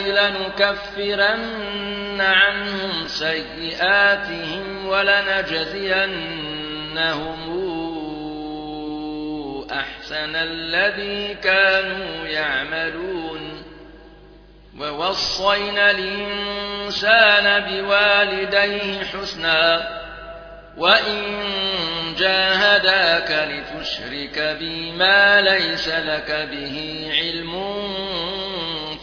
لنكفرن عنهم سيئاتهم ولنجزينهم أحسن الذي كانوا يعملون ووصينا الإنسان بوالديه حسنا وإن جاهداك لتشرك بي ما ليس لك به علم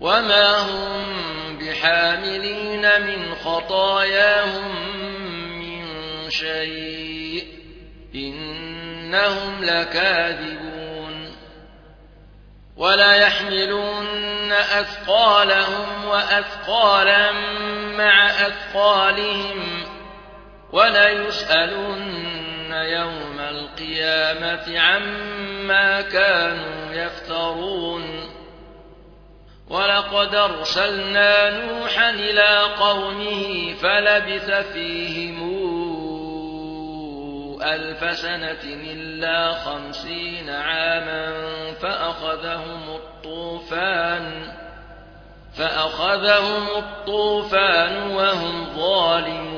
وما هم بحاملين من خطاياهم شيء إنهم لكاذبون ولا يحملون أثقالهم وأثقالا مع أثقالهم ولا يسألن يوم القيامة عما كانوا يفترون ولقد أرسلنا نوحا إلى قومه فلبث فيهم ألف سنة إلا خمسين عاما فأخذهم الطوفان فأخذهم الطوفان وهم ظالمون.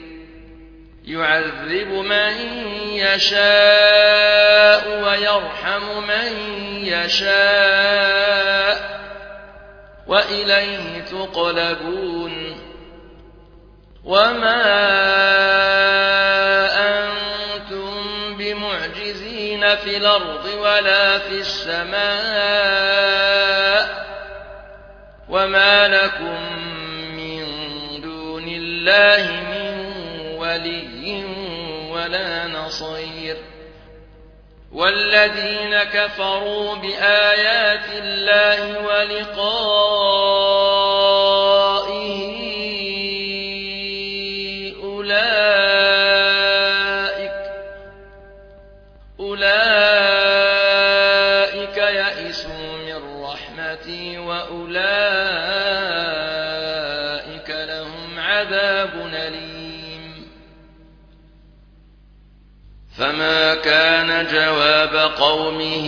يعذب من يشاء ويرحم من يشاء وإليه تقلبون وما أنتم بمعجزين في الأرض ولا في السماء وما لكم من دون الله من ولا نصير والذين كفروا بآيات الله ولقائه فما كان جواب قومه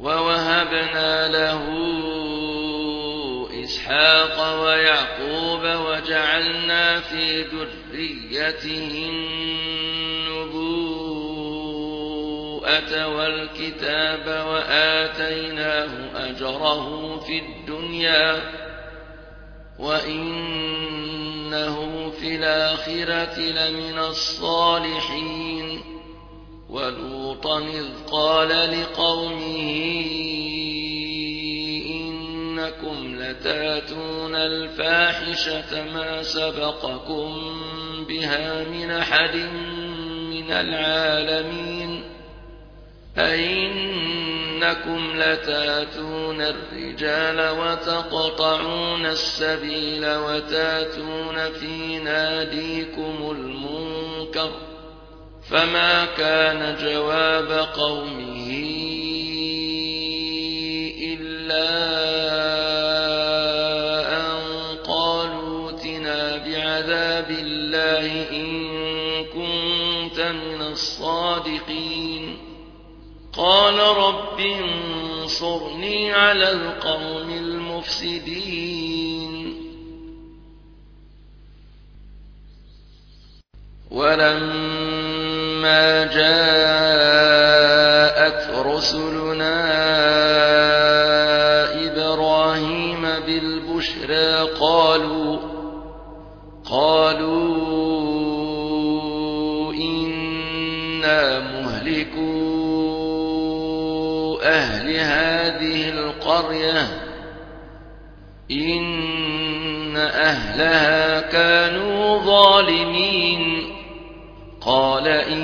ووهبنا له إسحاق ويعقوب وجعلنا في ذريته النبوءة والكتاب وآتيناه أجره في الدنيا وإنه في الآخرة لمن الصالحين ولوطا إذ قال لقومه إنكم لتاتون الفاحشة ما سبقكم بها من أحد من العالمين أئنكم لتاتون الرجال وتقطعون السبيل وتاتون في ناديكم المنكر فما كان جواب قومه إلا أن قالوا ائتنا بعذاب الله إن كنت من الصادقين قال رب انصرني على القوم المفسدين ولما جاءت رسلنا إبراهيم بالبشرى قالوا قالوا إنا مهلكو أهل هذه القرية إن أهلها كانوا ظالمين قال إن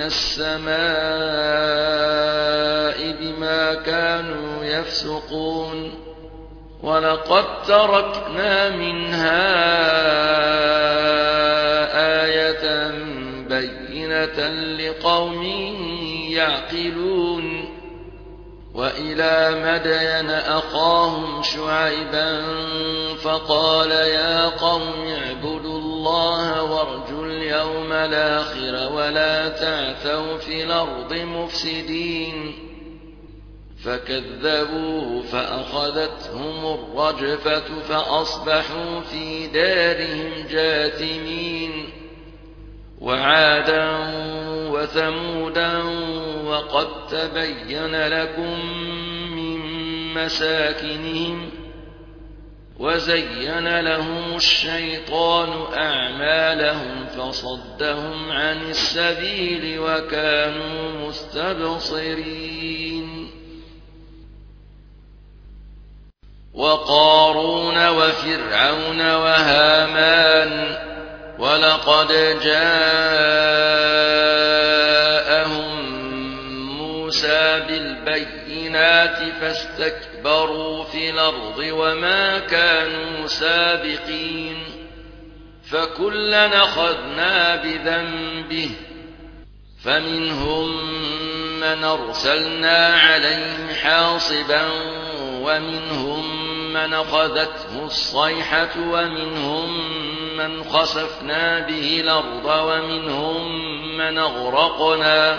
من السماء بما كانوا يفسقون ولقد تركنا منها آية بينة لقوم يعقلون وإلى مدين أخاهم شعيبا فقال يا قوم اعبدوا الله وارجوا اليوم الآخر ولا تعثوا في الأرض مفسدين فكذبوه فأخذتهم الرجفة فأصبحوا في دارهم جاثمين وعادا وثمودا وقد تبين لكم من مساكنهم وزين لهم الشيطان أعمالهم فصدهم عن السبيل وكانوا مستبصرين. وقارون وفرعون وهامان ولقد جاءهم موسى بالبينات فاستكبروا في الأرض وما كانوا سابقين فكلا أخذنا بذنبه فمنهم من أرسلنا عليهم حاصبا ومنهم من أخذته الصيحة ومنهم من خسفنا به الأرض ومنهم من أغرقنا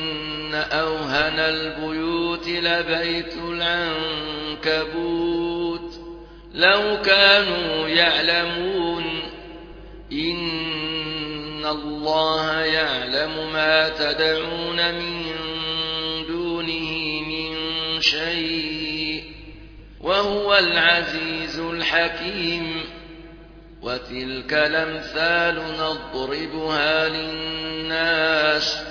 أوهن البيوت لبيت العنكبوت. لو كانوا يعلمون إن الله يعلم ما تدعون من دونه من شيء وهو العزيز الحكيم. وتلك الأمثال نضربها للناس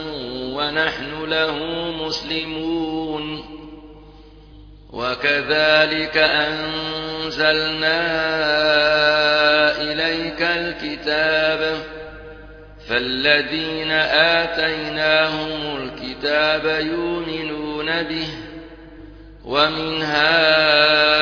ونحن له مسلمون. وكذلك أنزلنا إليك الكتاب فالذين آتيناهم الكتاب يؤمنون به ومن هؤلاء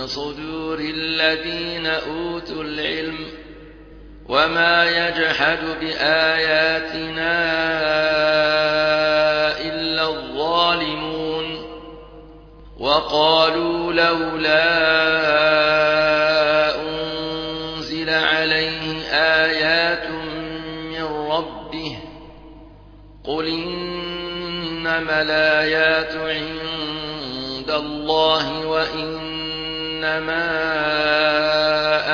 صدور الذين أوتوا العلم وما يجحد بآياتنا إلا الظالمون وقالوا لولا أنزل عليه آيات من ربه قل إنما الآيات عند الله وإنما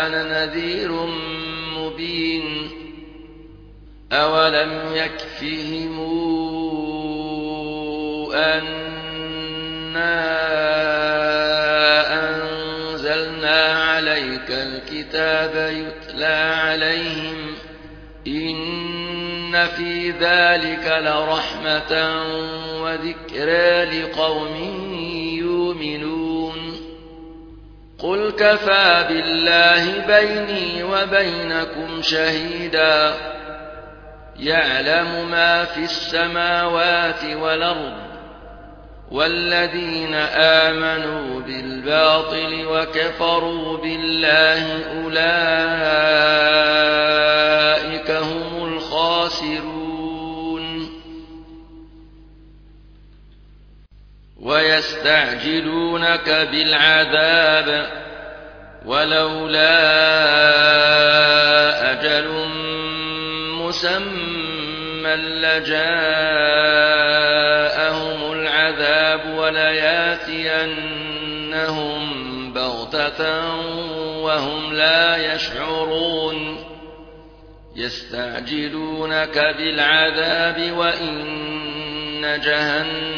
أنا نذير مبين. أولم يكفهم أنا أنزلنا عليك الكتاب يتلى عليهم إن في ذلك لرحمة وذكرى لقوم يؤمنون. قل كفى بالله بيني وبينكم شهيدا يعلم ما في السماوات والأرض والذين آمنوا بالباطل وكفروا بالله أولئك ويستعجلونك بالعذاب ولولا أجل مسمى لجاءهم العذاب ولياتينهم بغتة وهم لا يشعرون. يستعجلونك بالعذاب وإن جهنم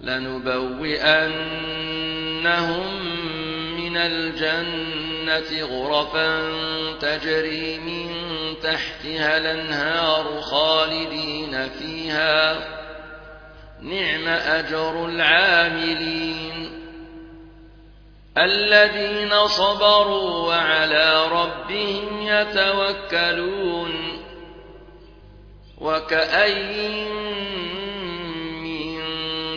لنبوئنهم من الجنة غرفا تجري من تحتها الأنهار خالدين فيها. نعم أجر العاملين الذين صبروا وعلى ربهم يتوكلون. وكأي من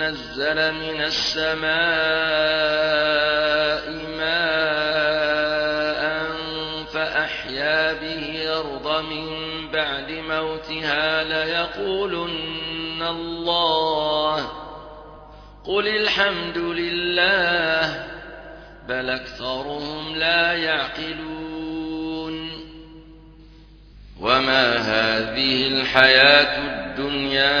نزل من السماء ماء فأحيا به أرض من بعد موتها ليقولن الله قل الحمد لله بل أكثرهم لا يعقلون وما هذه الحياة الدنيا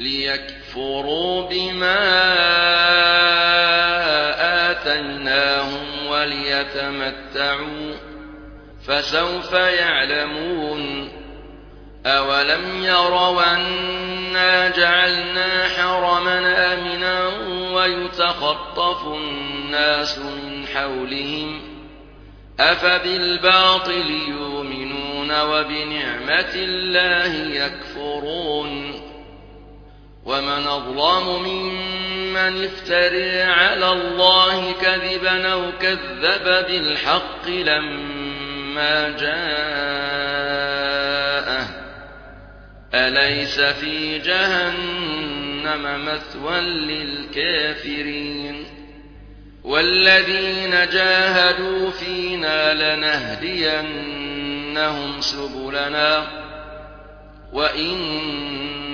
ليكفروا بما آتيناهم وليتمتعوا فسوف يعلمون أولم يروا أنا جعلنا حرما آمنا ويتخطف الناس من حولهم أفبالباطل يؤمنون وبنعمة الله يكفرون ومن أظلم ممن افتري على الله كذبا أو كذب بالحق لما جاءه. أليس في جهنم مثوى للكافرين؟ والذين جاهدوا فينا لنهدينهم سبلنا. وإن